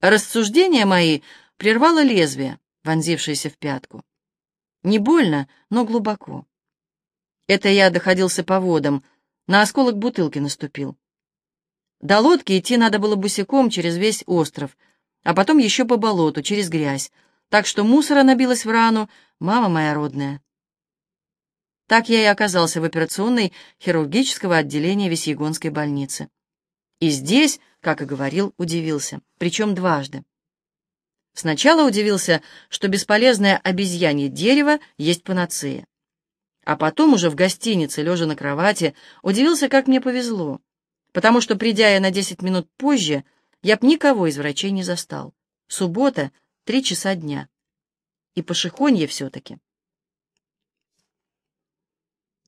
Рассуждения мои прервало лезвие, вонзившееся в пятку. Не больно, но глубоко. Это я доходился по водам, на осколок бутылки наступил. До лодки идти надо было босиком через весь остров, а потом еще по болоту, через грязь, так что мусора набилось в рану, мама моя родная. Так я и оказался в операционной хирургического отделения Весьегонской больницы. И здесь, как и говорил, удивился, причем дважды. Сначала удивился, что бесполезное обезьянье дерево есть панацея. А потом уже в гостинице, лежа на кровати, удивился, как мне повезло, потому что, придя я на десять минут позже, я б никого из врачей не застал. Суббота, три часа дня. И пошехонье все-таки.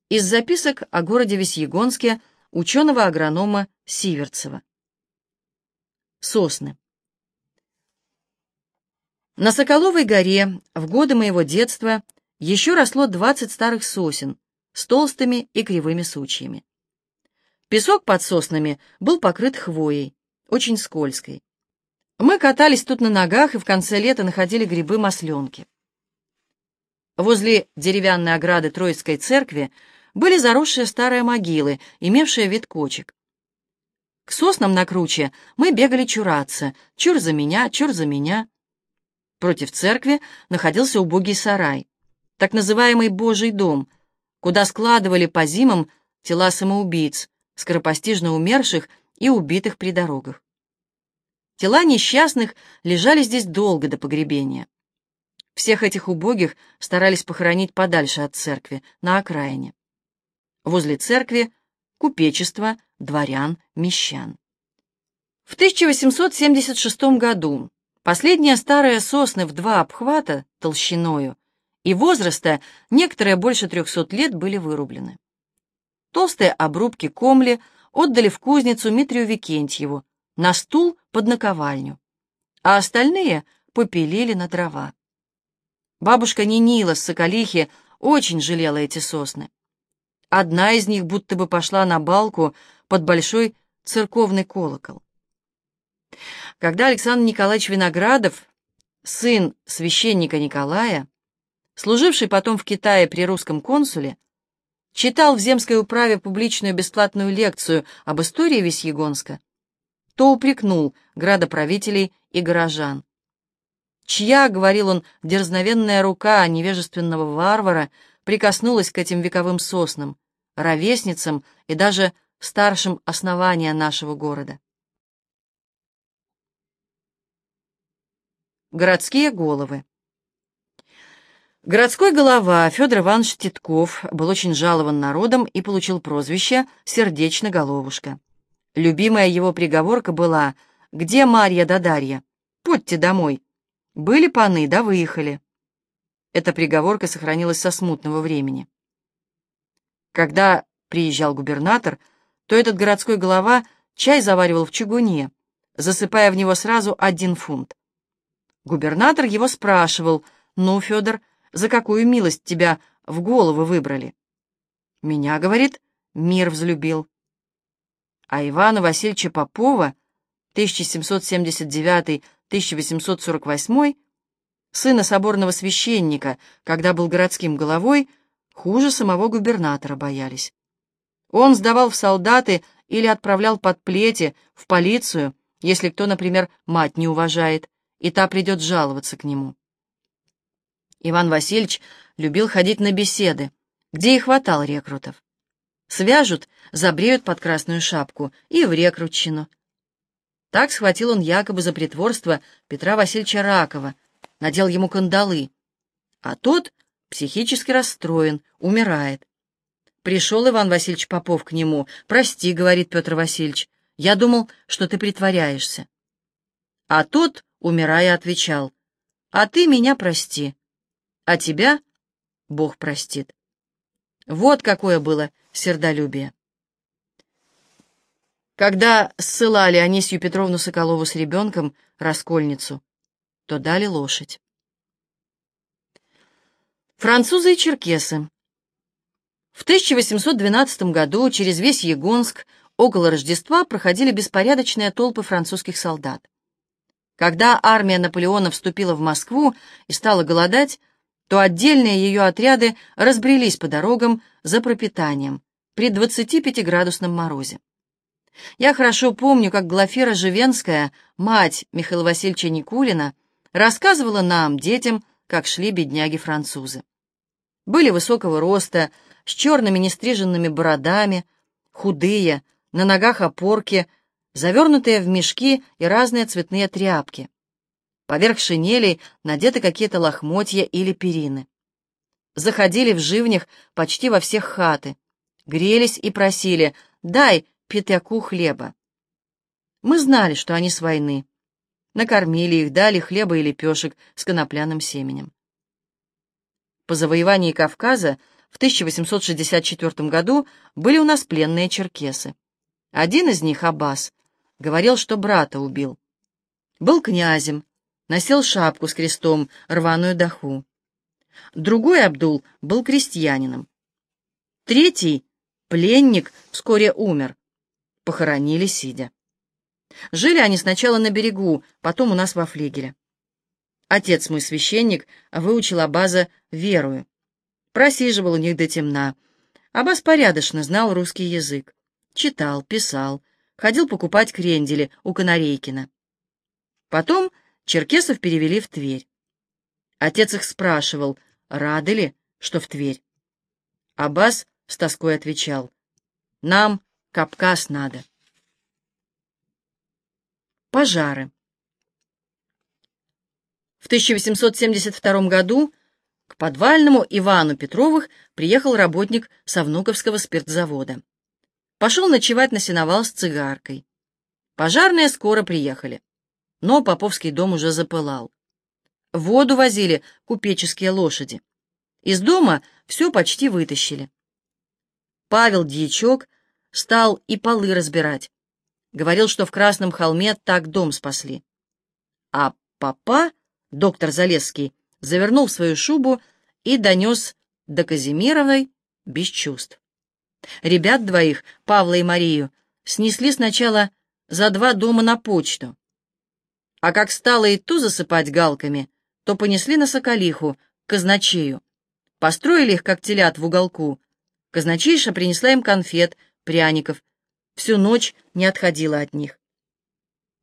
Из записок о городе Весьегонске ученого-агронома Сиверцева. Сосны. На Соколовой горе в годы моего детства еще росло двадцать старых сосен с толстыми и кривыми сучьями. Песок под соснами был покрыт хвоей, очень скользкой. Мы катались тут на ногах и в конце лета находили грибы-масленки. Возле деревянной ограды Троицкой церкви были заросшие старые могилы, имевшие вид кочек. К соснам на круче мы бегали чураться, чур за меня, чур за меня. Против церкви находился убогий сарай, так называемый Божий дом, куда складывали по зимам тела самоубийц, скоропостижно умерших и убитых при дорогах. Тела несчастных лежали здесь долго до погребения. Всех этих убогих старались похоронить подальше от церкви, на окраине. Возле церкви — купечество, дворян, мещан. В 1876 году Последние старые сосны в два обхвата толщиною и возраста, некоторые больше трехсот лет, были вырублены. Толстые обрубки комли отдали в кузницу Митрию Викентьеву на стул под наковальню, а остальные попилили на дрова. Бабушка Нинила с Соколихи очень жалела эти сосны. Одна из них будто бы пошла на балку под большой церковный колокол. Когда Александр Николаевич Виноградов, сын священника Николая, служивший потом в Китае при русском консуле, читал в земской управе публичную бесплатную лекцию об истории Весьегонска, то упрекнул градоправителей и горожан. Чья, — говорил он, — дерзновенная рука невежественного варвара прикоснулась к этим вековым соснам, ровесницам и даже старшим основания нашего города. Городские головы. Городской голова Федор Иванович Титков был очень жалован народом и получил прозвище «Сердечно головушка». Любимая его приговорка была «Где Марья да Дарья? Подьте домой». Были паны, да выехали. Эта приговорка сохранилась со смутного времени. Когда приезжал губернатор, то этот городской голова чай заваривал в чугуне, засыпая в него сразу один фунт. Губернатор его спрашивал, «Ну, Федор, за какую милость тебя в голову выбрали?» «Меня, — говорит, — мир взлюбил». А Ивана Васильевича Попова, 1779-1848, сына соборного священника, когда был городским головой, хуже самого губернатора боялись. Он сдавал в солдаты или отправлял под плети, в полицию, если кто, например, мать не уважает, и та придет жаловаться к нему. Иван Васильевич любил ходить на беседы, где и хватал рекрутов. Свяжут, забреют под красную шапку и в рекрутчину. Так схватил он якобы за притворство Петра Васильевича Ракова, надел ему кандалы. А тот психически расстроен, умирает. Пришел Иван Васильевич Попов к нему. «Прости», — говорит Петр Васильевич, — «я думал, что ты притворяешься». А тот умирая, отвечал, «А ты меня прости, а тебя Бог простит». Вот какое было сердолюбие. Когда ссылали Анисью Петровну Соколову с ребенком, раскольницу, то дали лошадь. Французы и черкесы. В 1812 году через весь Егонск около Рождества проходили беспорядочные толпы французских солдат. Когда армия Наполеона вступила в Москву и стала голодать, то отдельные ее отряды разбрелись по дорогам за пропитанием при 25-градусном морозе. Я хорошо помню, как Глафира Живенская, мать Михаила Васильевича Никулина, рассказывала нам, детям, как шли бедняги-французы. Были высокого роста, с черными нестриженными бородами, худые, на ногах опорки, завернутые в мешки и разные цветные тряпки. Поверх шинелей надеты какие-то лохмотья или перины. Заходили в живнях почти во всех хаты, грелись и просили «дай пятаку хлеба». Мы знали, что они с войны. Накормили их, дали хлеба и лепешек с конопляным семенем. По завоевании Кавказа в 1864 году были у нас пленные черкесы. Один из них, Аббас, говорил, что брата убил. Был князем, носил шапку с крестом, рваную даху. Другой Абдул был крестьянином. Третий, пленник, вскоре умер. Похоронили сидя. Жили они сначала на берегу, потом у нас во флигеле. Отец мой священник выучил Абаза верую. Просиживал у них до темна. Абаз порядочно знал русский язык. Читал, писал, ходил покупать крендели у Канарейкина. Потом черкесов перевели в Тверь. Отец их спрашивал, рады ли, что в Тверь. Аббас с тоской отвечал, нам Кавказ надо. Пожары. В 1872 году к подвальному Ивану Петровых приехал работник Савнуковского спиртзавода. Пошел ночевать на сеновал с цигаркой. Пожарные скоро приехали, но Поповский дом уже запылал. Воду возили купеческие лошади. Из дома все почти вытащили. Павел Дьячок стал и полы разбирать. Говорил, что в Красном холме так дом спасли. А папа, доктор Залесский, завернул свою шубу и донес до Казимировой без чувств. Ребят двоих, Павла и Марию, снесли сначала за два дома на почту. А как стало и ту засыпать галками, то понесли на Соколиху, к казначею. Построили их, как телят, в уголку. Казначейша принесла им конфет, пряников, всю ночь не отходила от них.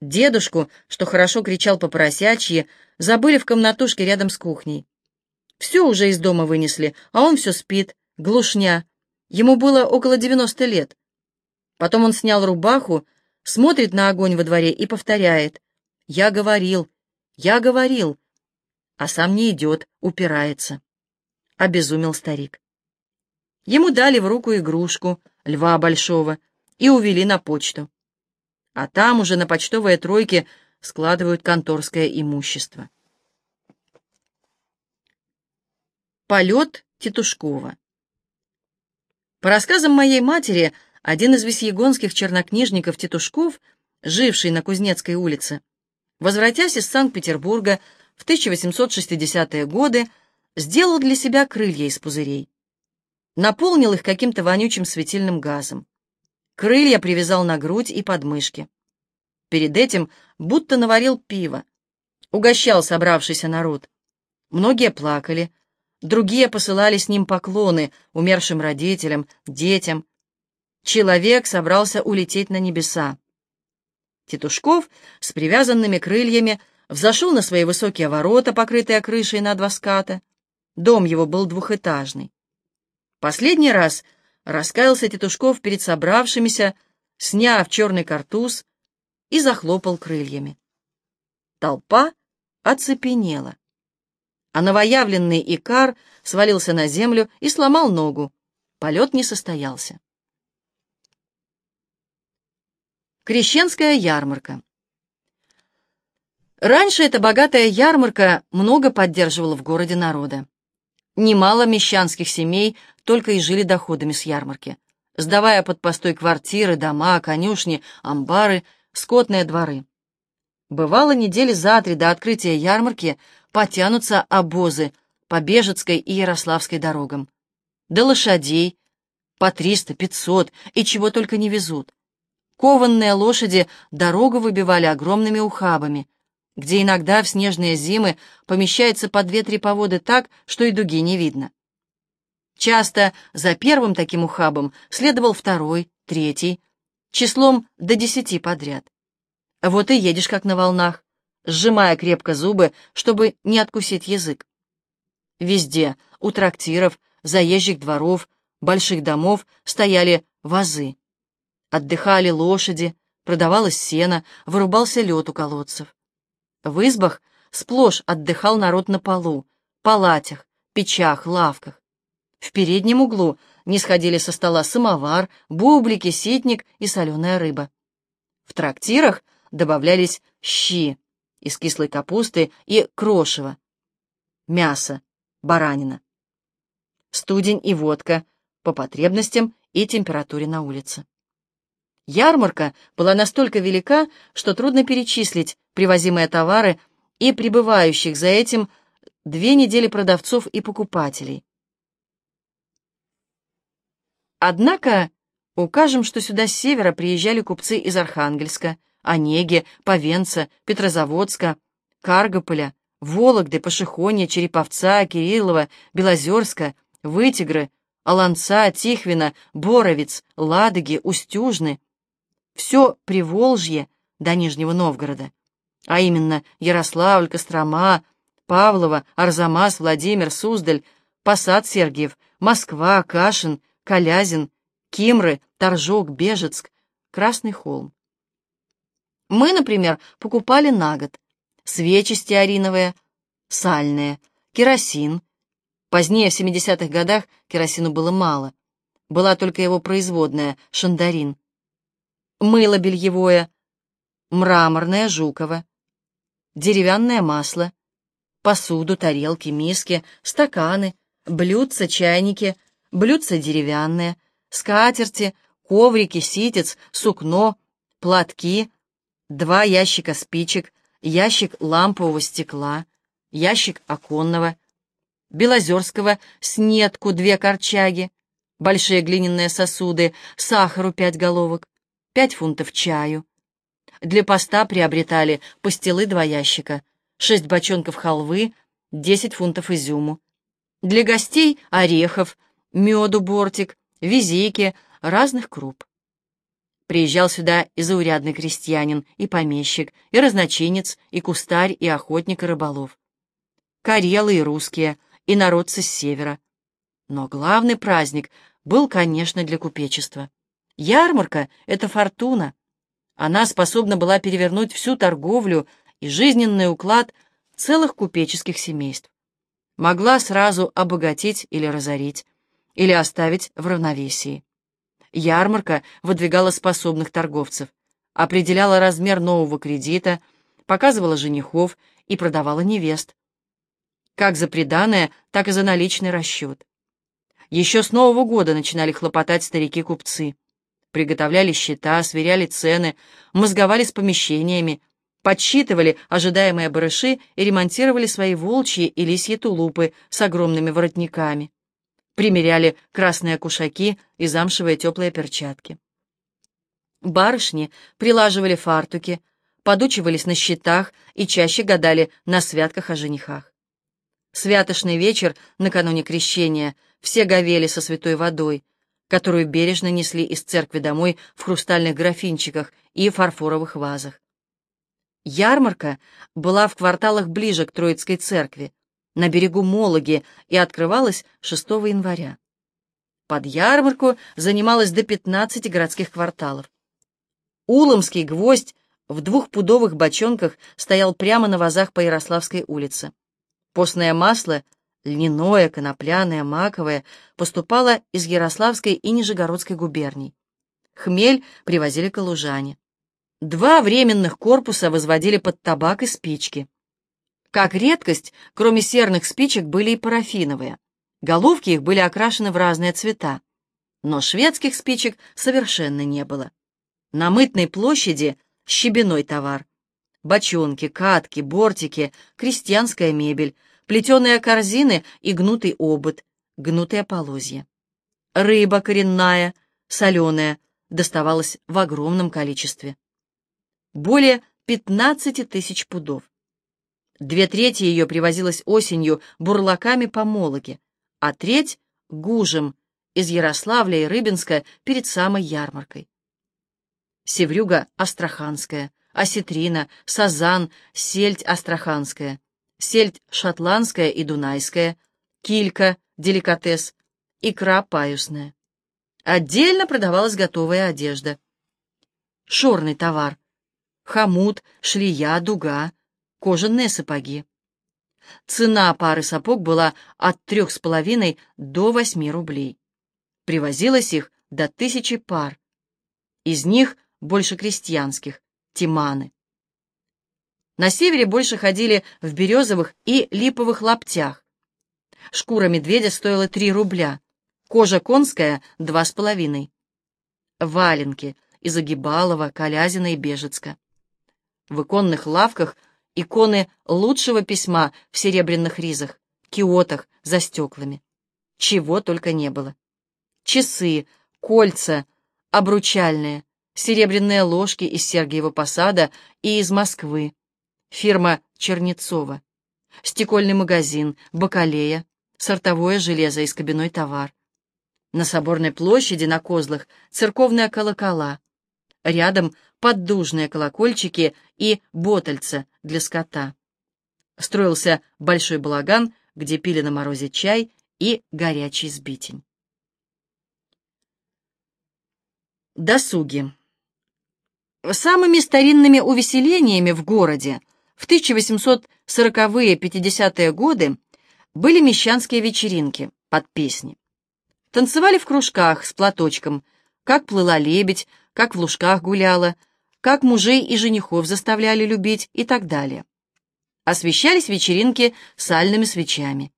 Дедушку, что хорошо кричал по поросячьи, забыли в комнатушке рядом с кухней. Все уже из дома вынесли, а он все спит, глушня. Ему было около девяносто лет. Потом он снял рубаху, смотрит на огонь во дворе и повторяет. «Я говорил, я говорил», а сам не идет, упирается. Обезумел старик. Ему дали в руку игрушку, льва большого, и увели на почту. А там уже на почтовые тройки складывают конторское имущество. Полет Тетушкова По рассказам моей матери, один из весьегонских чернокнижников Тетушков, живший на Кузнецкой улице, возвратясь из Санкт-Петербурга в 1860-е годы, сделал для себя крылья из пузырей. Наполнил их каким-то вонючим светильным газом. Крылья привязал на грудь и подмышки. Перед этим будто наварил пиво. Угощал собравшийся народ. Многие плакали, другие посылали с ним поклоны умершим родителям, детям. Человек собрался улететь на небеса. Тетушков с привязанными крыльями взошел на свои высокие ворота, покрытые крышей на два ската. Дом его был двухэтажный. Последний раз раскаялся Тетушков перед собравшимися, сняв черный картуз и захлопал крыльями. Толпа оцепенела, а новоявленный Икар свалился на землю и сломал ногу. Полет не состоялся. Крещенская ярмарка Раньше эта богатая ярмарка много поддерживала в городе народа. Немало мещанских семей только и жили доходами с ярмарки, сдавая под постой квартиры, дома, конюшни, амбары, скотные дворы. Бывало, недели за три до открытия ярмарки потянутся обозы по Бежецкой и Ярославской дорогам. До лошадей по триста, пятьсот и чего только не везут. Кованные лошади дорогу выбивали огромными ухабами — где иногда в снежные зимы помещается по две-три поводы так, что и дуги не видно. Часто за первым таким ухабом следовал второй, третий, числом до десяти подряд. Вот и едешь как на волнах, сжимая крепко зубы, чтобы не откусить язык. Везде, у трактиров, заезжих дворов, больших домов стояли вазы. Отдыхали лошади, продавалось сено, вырубался лед у колодцев. В избах сплошь отдыхал народ на полу, палатях, печах, лавках. В переднем углу не сходили со стола самовар, бублики, ситник и соленая рыба. В трактирах добавлялись щи из кислой капусты и крошево, мясо, баранина, студень и водка по потребностям и температуре на улице. Ярмарка была настолько велика, что трудно перечислить привозимые товары и прибывающих за этим две недели продавцов и покупателей. Однако укажем, что сюда с севера приезжали купцы из Архангельска, Онеги, Повенца, Петрозаводска, Каргополя, Вологды, Пашихонья, Череповца, Кириллова, Белозерска, Вытигры, Оланца, Тихвина, Боровец, Ладоги, Устюжны. Все Приволжье до Нижнего Новгорода, а именно Ярославль, Кострома, Павлова, Арзамас, Владимир, Суздаль, Посад Сергиев, Москва, Кашин, Калязин, Кимры, Торжок, Бежецк, Красный холм. Мы, например, покупали на год свечи стеариновые, сальные, керосин. Позднее, в 70-х годах, керосину было мало. Была только его производная, шандарин. Мыло бельевое, мраморное, жуково, деревянное масло, посуду, тарелки, миски, стаканы, блюдца, чайники, блюдца деревянные, скатерти, коврики, ситец, сукно, платки, два ящика спичек, ящик лампового стекла, ящик оконного, белозерского снетку две корчаги, большие глиняные сосуды, сахару пять головок, пять фунтов чаю. Для поста приобретали пастилы два ящика, шесть бочонков халвы, десять фунтов изюму. Для гостей орехов, меду бортик, визики, разных круп. Приезжал сюда и заурядный крестьянин, и помещик, и разночинец, и кустарь, и охотник, и рыболов. Карелы и русские, и народцы с севера. Но главный праздник был, конечно, для купечества. Ярмарка — это фортуна. Она способна была перевернуть всю торговлю и жизненный уклад целых купеческих семейств. Могла сразу обогатить или разорить, или оставить в равновесии. Ярмарка выдвигала способных торговцев, определяла размер нового кредита, показывала женихов и продавала невест. Как за приданое, так и за наличный расчет. Еще с Нового года начинали хлопотать старики-купцы. Приготовляли счета, сверяли цены, мозговали с помещениями, подсчитывали ожидаемые барыши и ремонтировали свои волчьи и лисьи тулупы с огромными воротниками примеряли красные кушаки и замшевые теплые перчатки. Барышни прилаживали фартуки, подучивались на счетах и чаще гадали на святках о женихах. Святошный вечер накануне крещения все говели со святой водой, которую бережно несли из церкви домой в хрустальных графинчиках и фарфоровых вазах. Ярмарка была в кварталах ближе к Троицкой церкви, на берегу Мологи и открывалась 6 января. Под ярмарку занималось до 15 городских кварталов. Уломский гвоздь в двухпудовых бочонках стоял прямо на вазах по Ярославской улице. Постное масло, льняное, конопляное, маковое, поступало из Ярославской и Нижегородской губерний. Хмель привозили калужане. Два временных корпуса возводили под табак и спички. Как редкость, кроме серных спичек были и парафиновые. Головки их были окрашены в разные цвета. Но шведских спичек совершенно не было. На мытной площади щебеной товар. Бочонки, катки, бортики, крестьянская мебель, плетеные корзины и гнутый обод, гнутые полозья. Рыба коренная, соленая, доставалась в огромном количестве. Более 15 тысяч пудов. Две трети ее привозилось осенью бурлаками по Мологе, а треть — гужем из Ярославля и Рыбинска перед самой ярмаркой. Севрюга астраханская, осетрина, сазан, сельдь астраханская, сельдь шотландская и дунайская, килька, деликатес, икра паюсная. Отдельно продавалась готовая одежда. Шорный товар. Хомут, шлия, дуга, кожаные сапоги. Цена пары сапог была от трех с половиной до восьми рублей. Привозилось их до тысячи пар. Из них больше крестьянских, тиманы. На севере больше ходили в березовых и липовых лаптях. Шкура медведя стоила три рубля, кожа конская — два с половиной. Валенки из Огибалова, Колязина и Бежецка. В иконных лавках иконы лучшего письма в серебряных ризах, киотах, за стеклами. Чего только не было. Часы, кольца, обручальные, серебряные ложки из Сергиева Посада и из Москвы, фирма Чернецова, стекольный магазин, бакалея, сортовое железо из кабиной товар. На Соборной площади на козлах церковные колокола, рядом поддужные колокольчики и ботальца для скота. Строился большой балаган, где пили на морозе чай и горячий сбитень. Досуги. Самыми старинными увеселениями в городе в 1840-50-е годы были мещанские вечеринки под песни. Танцевали в кружках с платочком, как плыла лебедь, как в лужках гуляла, как мужей и женихов заставляли любить и так далее. Освещались вечеринки сальными свечами.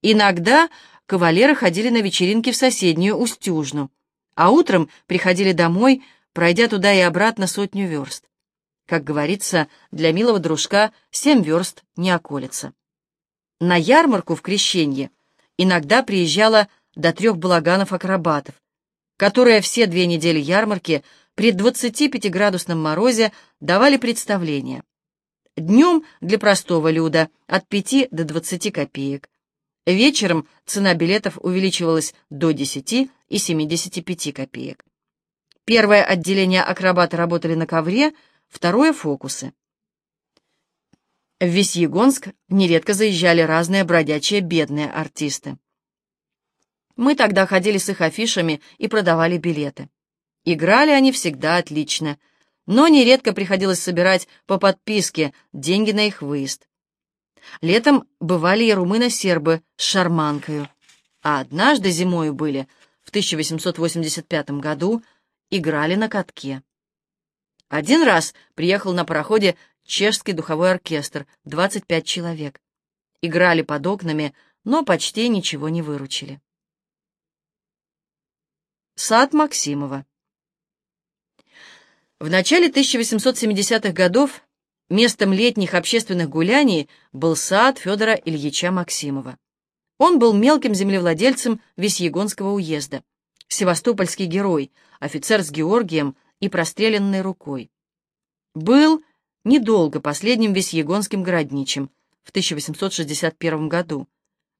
Иногда кавалеры ходили на вечеринки в соседнюю Устюжну, а утром приходили домой, пройдя туда и обратно сотню верст. Как говорится, для милого дружка семь верст не околится. На ярмарку в Крещенье иногда приезжало до трех балаганов-акробатов, которые все две недели ярмарки при 25-градусном морозе давали представления. Днем для простого люда от 5 до 20 копеек. Вечером цена билетов увеличивалась до 10 и 75 копеек. Первое отделение акробаты работали на ковре, второе — фокусы. В Весьегонск нередко заезжали разные бродячие бедные артисты. Мы тогда ходили с их афишами и продавали билеты. Играли они всегда отлично, но нередко приходилось собирать по подписке деньги на их выезд. Летом бывали и румыно-сербы с шарманкою, а однажды зимою были, в 1885 году, играли на катке. Один раз приехал на пароходе чешский духовой оркестр, 25 человек. Играли под окнами, но почти ничего не выручили. Сад Максимова В начале 1870-х годов местом летних общественных гуляний был сад Федора Ильича Максимова. Он был мелким землевладельцем Весьегонского уезда, севастопольский герой, офицер с Георгием и простреленной рукой. Был недолго последним весьегонским городничим в 1861 году.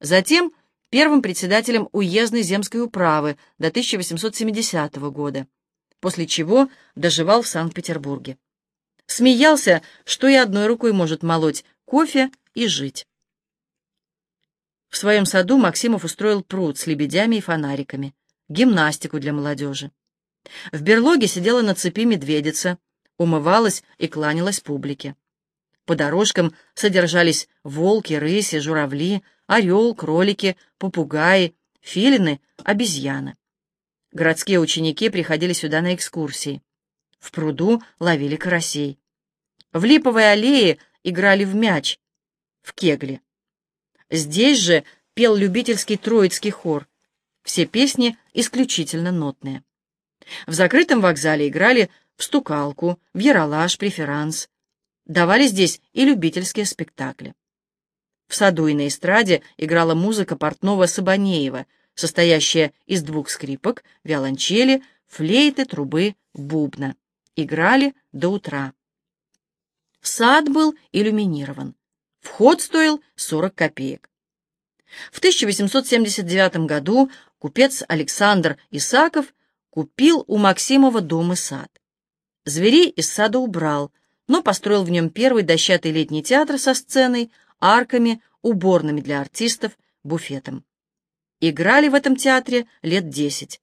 Затем первым председателем уездной земской управы до 1870 года, после чего доживал в Санкт-Петербурге. Смеялся, что и одной рукой может молоть кофе и жить. В своем саду Максимов устроил пруд с лебедями и фонариками, гимнастику для молодежи. В берлоге сидела на цепи медведица, умывалась и кланялась публике. По дорожкам содержались волки, рыси, журавли, орел, кролики, попугаи, филины, обезьяны. Городские ученики приходили сюда на экскурсии. В пруду ловили карасей. В липовой аллее играли в мяч, в кегли. Здесь же пел любительский троицкий хор. Все песни исключительно нотные. В закрытом вокзале играли в стукалку, в яролаж, преферанс. Давали здесь и любительские спектакли. В саду и на эстраде играла музыка портного Сабанеева, состоящая из двух скрипок, виолончели, флейты, трубы, бубна. Играли до утра. Сад был иллюминирован. Вход стоил 40 копеек. В 1879 году купец Александр Исаков купил у Максимова дом и сад. Зверей из сада убрал, но построил в нем первый дощатый летний театр со сценой, арками, уборными для артистов, буфетом. Играли в этом театре лет десять.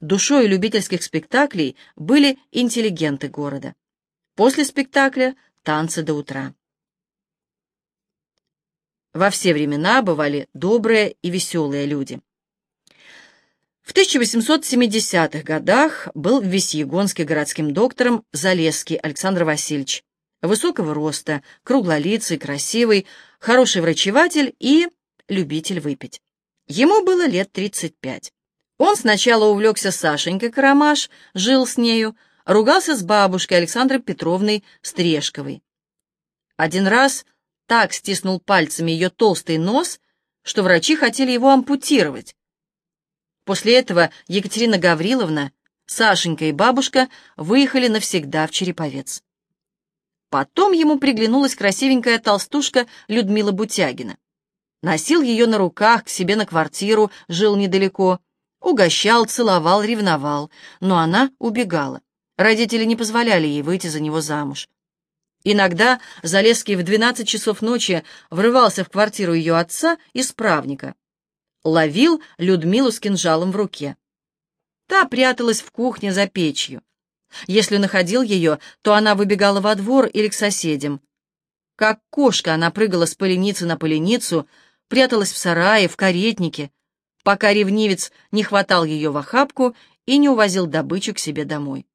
Душой любительских спектаклей были интеллигенты города. После спектакля танцы до утра. Во все времена бывали добрые и веселые люди. В 1870-х годах был в Весьегонске городским доктором Залесский Александр Васильевич, высокого роста, круглолицый, красивый, хороший врачеватель и любитель выпить. Ему было лет 35. Он сначала увлекся Сашенькой Карамаш, жил с нею, ругался с бабушкой Александрой Петровной Стрешковой. Один раз так стиснул пальцами ее толстый нос, что врачи хотели его ампутировать. После этого Екатерина Гавриловна, Сашенька и бабушка выехали навсегда в Череповец. Потом ему приглянулась красивенькая толстушка Людмила Бутягина. Носил ее на руках к себе на квартиру, жил недалеко, угощал, целовал, ревновал, но она убегала. Родители не позволяли ей выйти за него замуж. Иногда Залесский в 12 часов ночи врывался в квартиру ее отца, исправника. Ловил Людмилу с кинжалом в руке. Та пряталась в кухне за печью. Если находил ее, то она выбегала во двор или к соседям. Как кошка она прыгала с поленицы на поленицу, пряталась в сарае, в каретнике, пока ревнивец не хватал ее в охапку и не увозил добычу к себе домой.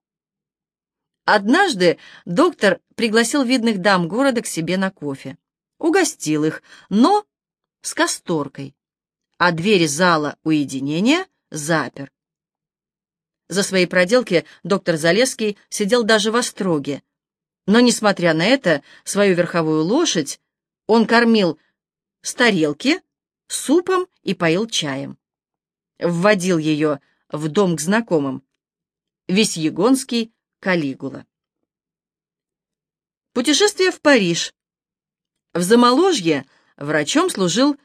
Однажды доктор пригласил видных дам города к себе на кофе. Угостил их, но с касторкой, а двери зала уединения запер. За свои проделки доктор Залеский сидел даже в остроге. Но, несмотря на это, свою верховую лошадь он кормил с тарелки, супом и поил чаем. Вводил ее в дом к знакомым. Весьегонский Калигула. Путешествие в Париж. В Замоложье врачом служил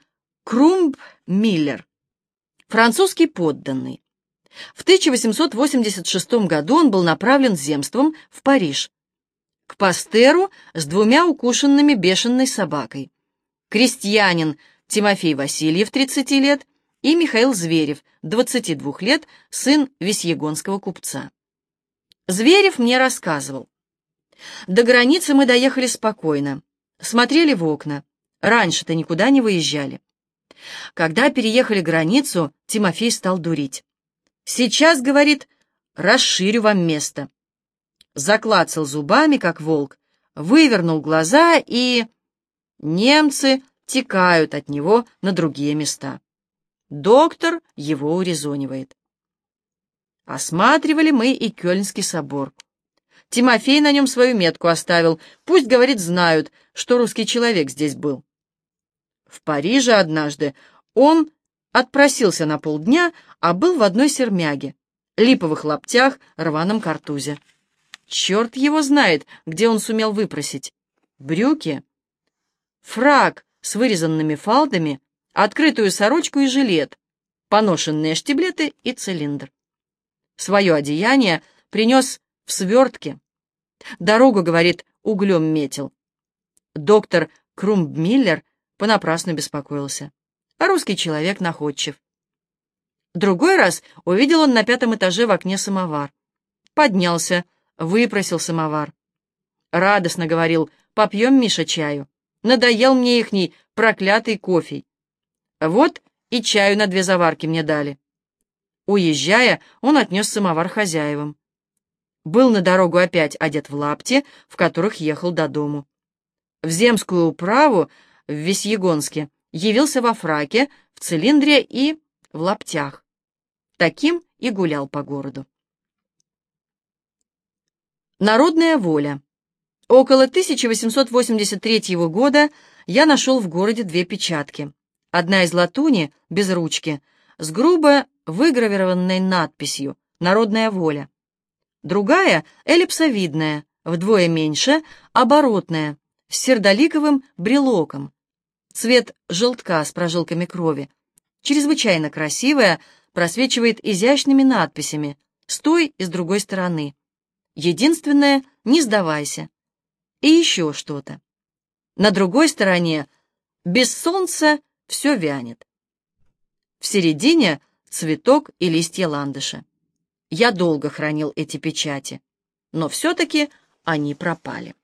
Крумб Миллер, французский подданный. В 1886 году он был направлен земством в Париж, к Пастеру с двумя укушенными бешеной собакой. Крестьянин Тимофей Васильев, 30 лет, и Михаил Зверев, 22 лет, сын весьегонского купца. Зверев мне рассказывал. До границы мы доехали спокойно, смотрели в окна. Раньше-то никуда не выезжали. Когда переехали границу, Тимофей стал дурить. «Сейчас, — говорит, — расширю вам место». Заклацал зубами, как волк, вывернул глаза и... Немцы текают от него на другие места. Доктор его урезонивает. Осматривали мы и Кёльнский собор. Тимофей на нем свою метку оставил. Пусть, говорит, знают, что русский человек здесь был. В Париже однажды он отпросился на полдня, а был в одной сермяге, липовых лаптях, рваном картузе. Черт его знает, где он сумел выпросить. Брюки, фраг с вырезанными фалдами, открытую сорочку и жилет, поношенные штиблеты и цилиндр. Свое одеяние принес в свертке. Дорогу, говорит, углем метил. Доктор Крумбмиллер понапрасну беспокоился. А русский человек находчив. Другой раз увидел он на пятом этаже в окне самовар. Поднялся, выпросил самовар. Радостно говорил, попьем, Миша, чаю. Надоел мне ихний проклятый кофе. Вот и чаю на две заварки мне дали. Уезжая, он отнес самовар хозяевам. Был на дорогу опять одет в лапти, в которых ехал до дому. В земскую управу в Весьегонске явился во фраке, в цилиндре и в лаптях. Таким и гулял по городу. Народная воля. Около 1883 года я нашел в городе две печатки. Одна из латуни, без ручки, с грубо выгравированной надписью «Народная воля». Другая — эллипсовидная, вдвое меньше, оборотная, с сердоликовым брелоком, цвет желтка с прожилками крови, чрезвычайно красивая, просвечивает изящными надписями с той и с другой стороны. Единственное, не сдавайся. И еще что-то. На другой стороне без солнца все вянет. В середине цветок и листья ландыша. Я долго хранил эти печати, но все-таки они пропали.